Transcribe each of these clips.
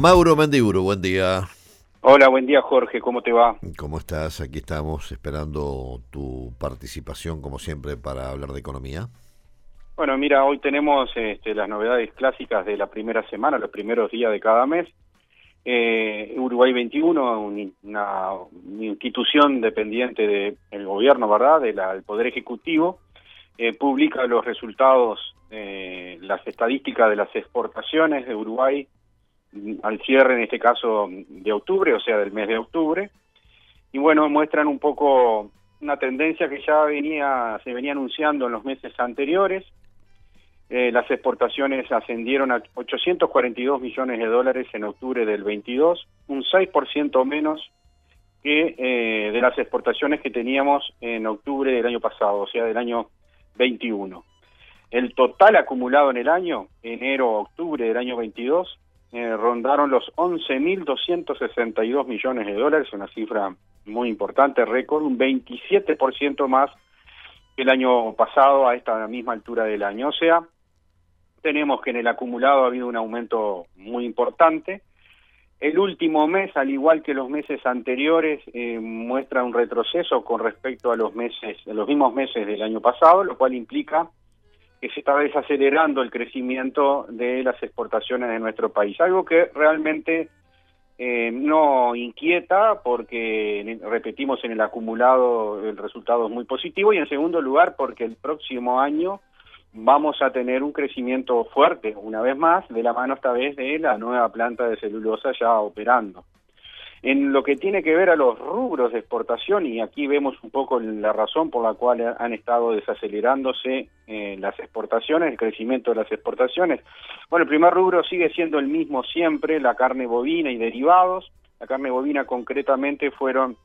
Mauro Mendiburu, buen día. Hola, buen día Jorge, ¿cómo te va? ¿Cómo estás? Aquí estamos esperando tu participación, como siempre, para hablar de economía. Bueno, mira, hoy tenemos este, las novedades clásicas de la primera semana, los primeros días de cada mes. Eh, Uruguay 21, una, institución dependiente del gobierno, ¿verdad?, del Poder Ejecutivo, eh, publica los resultados, eh, las estadísticas de las exportaciones de Uruguay al cierre, en este caso, de octubre, o sea, del mes de octubre. Y bueno, muestran un poco una tendencia que ya venía se venía anunciando en los meses anteriores. Eh, las exportaciones ascendieron a 842 millones de dólares en octubre del 22, un 6% menos que eh, de las exportaciones que teníamos en octubre del año pasado, o sea, del año 21. El total acumulado en el año, enero-octubre del año 22, eh, rondaron los 11.262 millones de dólares, una cifra muy importante, récord, un 27% más que el año pasado a esta misma altura del año. O sea, tenemos que en el acumulado ha habido un aumento muy importante. El último mes, al igual que los meses anteriores, eh, muestra un retroceso con respecto a los meses, a los mismos meses del año pasado, lo cual implica que se está desacelerando el crecimiento de las exportaciones de nuestro país, algo que realmente eh, no inquieta porque, repetimos, en el acumulado el resultado es muy positivo y en segundo lugar porque el próximo año vamos a tener un crecimiento fuerte, una vez más, de la mano esta vez de la nueva planta de celulosa ya operando. En lo que tiene que ver a los rubros de exportación, y aquí vemos un poco la razón por la cual han estado desacelerándose eh, las exportaciones, el crecimiento de las exportaciones. Bueno, el primer rubro sigue siendo el mismo siempre, la carne bovina y derivados. La carne bovina concretamente fueron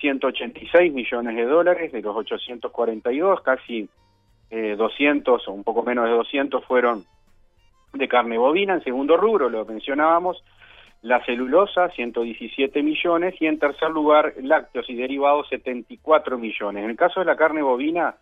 186 millones de dólares de los 842, casi 200 eh, o un poco menos de 200 fueron de carne bovina. En segundo rubro, lo mencionábamos, la celulosa 117 millones y en tercer lugar lácteos y derivados 74 millones. En el caso de la carne bovina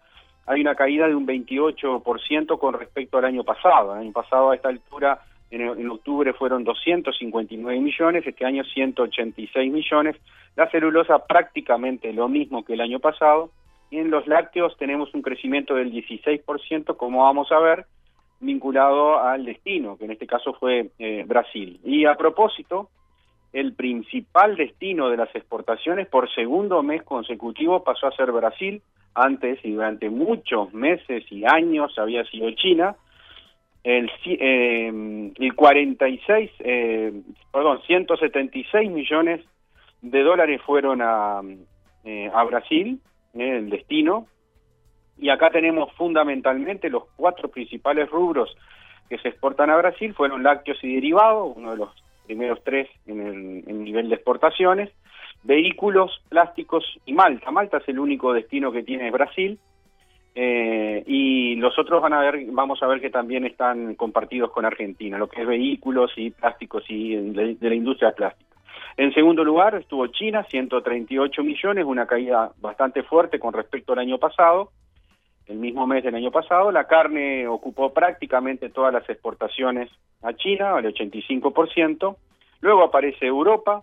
hay una caída de un 28% con respecto al año pasado. El año pasado a esta altura, en, octubre fueron 259 millones, este año 186 millones. La celulosa prácticamente lo mismo que el año pasado. Y en los lácteos tenemos un crecimiento del 16%, como vamos a ver, vinculado al destino, que en este caso fue eh, Brasil. Y a propósito, el principal destino de las exportaciones por segundo mes consecutivo pasó a ser Brasil, antes y durante muchos meses y años había sido China, el, eh, el 46, eh, perdón, 176 millones de dólares fueron a, eh, a Brasil, el destino, y acá tenemos fundamentalmente los cuatro principales rubros que se exportan a Brasil, fueron lácteos y derivados, uno de los primeros tres en el nivel de exportaciones, vehículos, plásticos y Malta. Malta es el único destino que tiene Brasil, eh, y los otros van a ver, vamos a ver que también están compartidos con Argentina, lo que es vehículos y plásticos y de, de la industria plástica. En segundo lugar estuvo China, 138 millones, una caída bastante fuerte con respecto al año pasado el mismo mes del año pasado. La carne ocupó prácticamente todas las exportaciones a China, el 85%. Luego aparece Europa,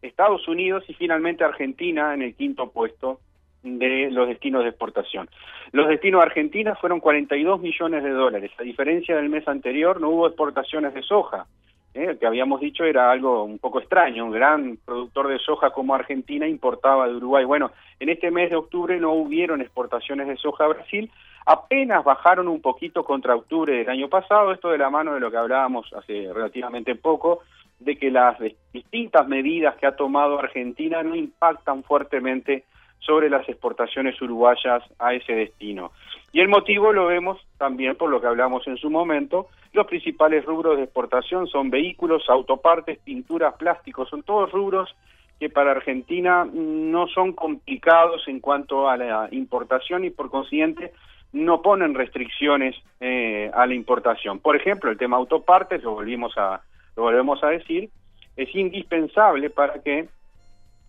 Estados Unidos y finalmente Argentina en el quinto puesto de los destinos de exportación. Los destinos de Argentina fueron 42 millones de dólares. A diferencia del mes anterior, no hubo exportaciones de soja. ¿Eh? que habíamos dicho era algo un poco extraño, un gran productor de soja como Argentina importaba de Uruguay. Bueno, en este mes de octubre no hubieron exportaciones de soja a Brasil, apenas bajaron un poquito contra octubre del año pasado, esto de la mano de lo que hablábamos hace relativamente poco, de que las distintas medidas que ha tomado Argentina no impactan fuertemente sobre las exportaciones uruguayas a ese destino. Y el motivo lo vemos también por lo que hablamos en su momento. Los principales rubros de exportación son vehículos, autopartes, pinturas, plásticos, son todos rubros que para Argentina no son complicados en cuanto a la importación y por consiguiente no ponen restricciones eh, a la importación. Por ejemplo, el tema autopartes, lo volvimos a lo volvemos a decir, es indispensable para que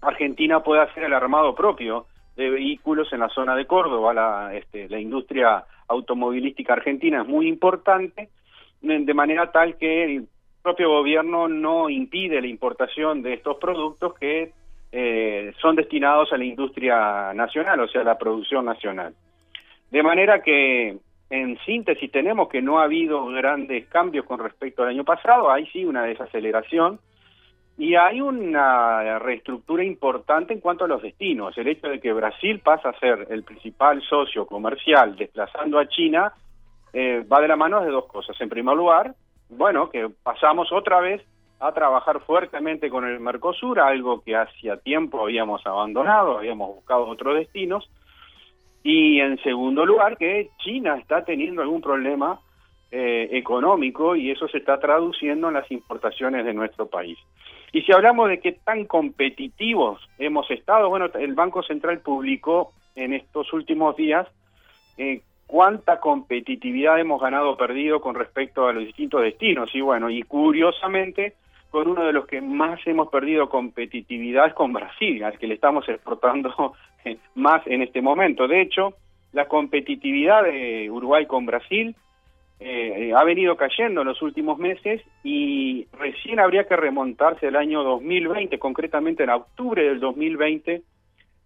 Argentina pueda hacer el armado propio de vehículos en la zona de Córdoba. La, este, la industria automovilística argentina es muy importante, de manera tal que el propio gobierno no impide la importación de estos productos que eh, son destinados a la industria nacional, o sea, a la producción nacional. De manera que, en síntesis, tenemos que no ha habido grandes cambios con respecto al año pasado, hay sí una desaceleración, y hay una reestructura importante en cuanto a los destinos. El hecho de que Brasil pasa a ser el principal socio comercial desplazando a China eh, va de la mano de dos cosas. En primer lugar, bueno, que pasamos otra vez a trabajar fuertemente con el Mercosur, algo que hacía tiempo habíamos abandonado, habíamos buscado otros destinos. Y en segundo lugar, que China está teniendo algún problema eh, económico y eso se está traduciendo en las importaciones de nuestro país. Y si hablamos de qué tan competitivos hemos estado, bueno, el Banco Central publicó en estos últimos días eh, cuánta competitividad hemos ganado o perdido con respecto a los distintos destinos. Y bueno, y curiosamente, con uno de los que más hemos perdido competitividad es con Brasil, al que le estamos exportando más en este momento. De hecho, la competitividad de Uruguay con Brasil eh, ha venido cayendo en los últimos meses y recién habría que remontarse al año 2020, concretamente en octubre del 2020,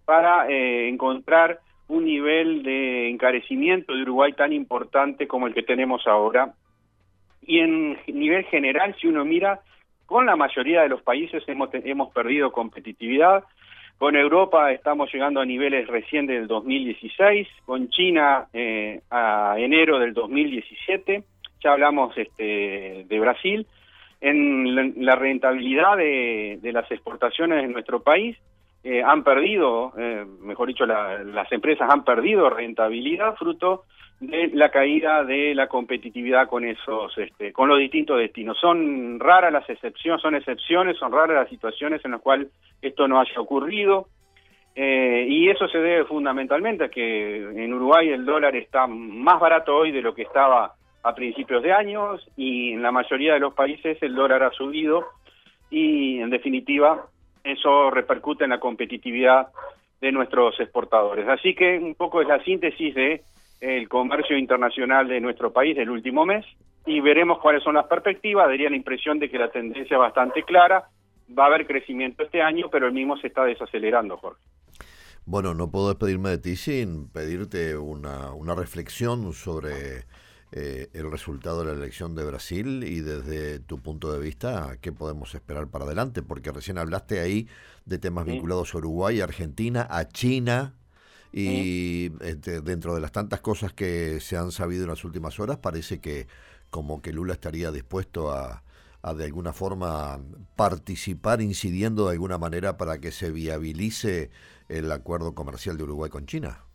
para eh, encontrar un nivel de encarecimiento de Uruguay tan importante como el que tenemos ahora. Y en nivel general, si uno mira, con la mayoría de los países hemos, hemos perdido competitividad. Con Europa estamos llegando a niveles recién del 2016, con China eh, a enero del 2017, ya hablamos este, de Brasil. En la, rentabilidad de, las exportaciones en nuestro país eh, han perdido, eh, mejor dicho, las empresas han perdido rentabilidad fruto de la caída de la competitividad con esos, este, con los distintos destinos. Son raras las excepciones, son excepciones, son raras las situaciones en las cuales esto no haya ocurrido. Eh, y eso se debe fundamentalmente a que en Uruguay el dólar está más barato hoy de lo que estaba a principios de años y en la mayoría de los países el dólar ha subido y en definitiva eso repercute en la competitividad de nuestros exportadores. Así que un poco es la síntesis de el comercio internacional de nuestro país del último mes y veremos cuáles son las perspectivas. Daría la impresión de que la tendencia es bastante clara. Va a haber crecimiento este año, pero el mismo se está desacelerando, Jorge. Bueno, no puedo despedirme de ti sin pedirte una, una reflexión sobre eh, el resultado de la elección de Brasil y desde tu punto de vista, ¿qué podemos esperar para adelante? Porque recién hablaste ahí de temas vinculados a Uruguay, a Argentina, a China, y este, dentro de las tantas cosas que se han sabido en las últimas horas, parece que como que Lula estaría dispuesto a, a de alguna forma participar, incidiendo de alguna manera para que se viabilice el acuerdo comercial de Uruguay con China.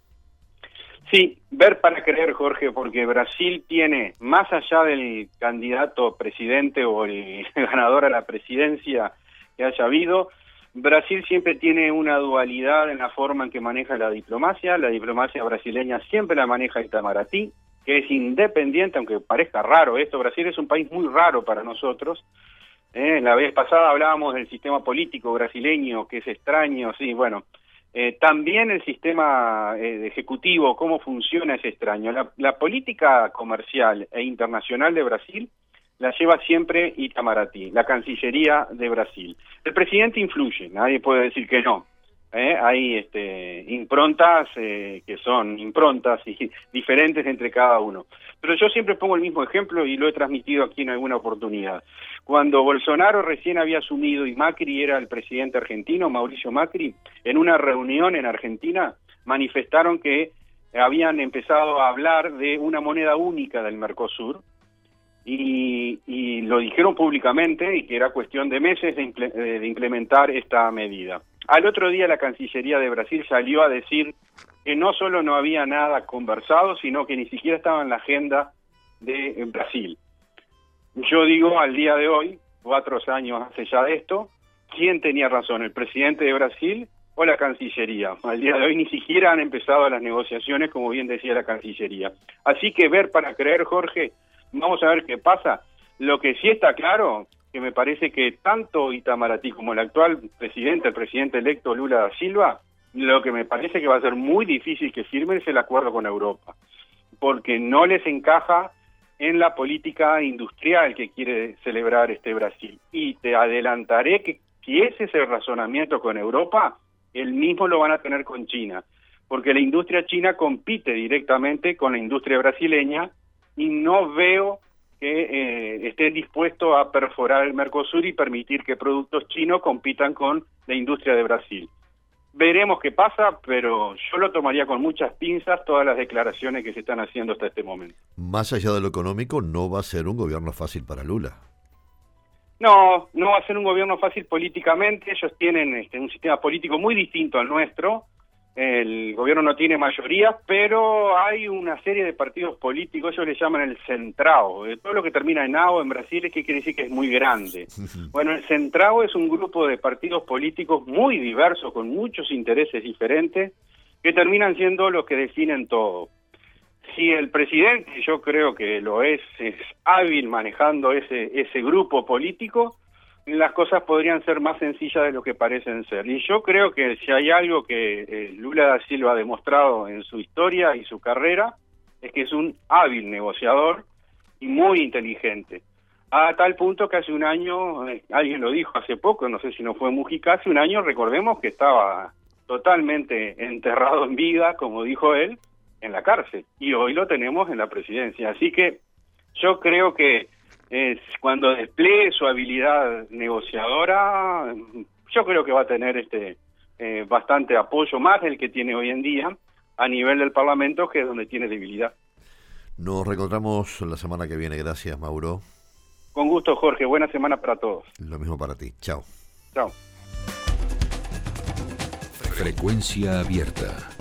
Sí, ver para creer, Jorge, porque Brasil tiene, más allá del candidato presidente o el ganador a la presidencia que haya habido, Brasil siempre tiene una dualidad en la forma en que maneja la diplomacia. La diplomacia brasileña siempre la maneja Itamaraty, que es independiente, aunque parezca raro esto. Brasil es un país muy raro para nosotros. Eh, la vez pasada hablábamos del sistema político brasileño, que es extraño, sí, bueno. Eh, también el sistema eh, ejecutivo, cómo funciona es extraño. la política comercial e internacional de Brasil la lleva siempre Itamaraty, la Cancillería de Brasil. El presidente influye, nadie puede decir que no. ¿Eh? Hay este, improntas eh, que son improntas y diferentes entre cada uno. Pero yo siempre pongo el mismo ejemplo y lo he transmitido aquí en alguna oportunidad. Cuando Bolsonaro recién había asumido y Macri era el presidente argentino, Mauricio Macri, en una reunión en Argentina manifestaron que habían empezado a hablar de una moneda única del Mercosur, y, lo dijeron públicamente y que era cuestión de meses de, implementar esta medida. Al otro día la Cancillería de Brasil salió a decir que no solo no había nada conversado, sino que ni siquiera estaba en la agenda de Brasil. Yo digo al día de hoy, cuatro años hace ya de esto, ¿quién tenía razón? ¿El presidente de Brasil o la Cancillería? Al día de hoy ni siquiera han empezado las negociaciones, como bien decía la Cancillería. Así que ver para creer, Jorge, vamos a ver qué pasa. Lo que sí está claro, que me parece que tanto Itamaraty como el actual presidente, el presidente electo Lula da Silva, lo que me parece que va a ser muy difícil que firmen es el acuerdo con Europa, porque no les encaja en la política industrial que quiere celebrar este Brasil. Y te adelantaré que si ese es el razonamiento con Europa, el mismo lo van a tener con China, porque la industria china compite directamente con la industria brasileña y no veo que eh, esté dispuesto a perforar el Mercosur y permitir que productos chinos compitan con la industria de Brasil. Veremos qué pasa, pero yo lo tomaría con muchas pinzas todas las declaraciones que se están haciendo hasta este momento. Más allá de lo económico, no va a ser un gobierno fácil para Lula. No, no va a ser un gobierno fácil políticamente. Ellos tienen este, un sistema político muy distinto al nuestro el gobierno no tiene mayoría, pero hay una serie de partidos políticos, ellos le llaman el centrao. Todo lo que termina en AO en Brasil es que quiere decir que es muy grande. Bueno, el centrao es un grupo de partidos políticos muy diversos, con muchos intereses diferentes, que terminan siendo los que definen todo. Si el presidente, yo creo que lo es, es hábil manejando ese, ese grupo político, las cosas podrían ser más sencillas de lo que parecen ser. Y yo creo que si hay algo que eh, Lula da Silva ha demostrado en su historia y su carrera, es que es un hábil negociador y muy inteligente. A tal punto que hace un año, eh, alguien lo dijo hace poco, no sé si no fue Mujica, hace un año recordemos que estaba totalmente enterrado en vida, como dijo él, en la cárcel. Y hoy lo tenemos en la presidencia. Así que yo creo que es cuando despliegue su habilidad negociadora, yo creo que va a tener este eh, bastante apoyo más del que tiene hoy en día a nivel del Parlamento, que es donde tiene debilidad. Nos reencontramos la semana que viene. Gracias, Mauro. Con gusto, Jorge. Buena semana para todos. Lo mismo para ti. Chao. Chao. Frecuencia abierta.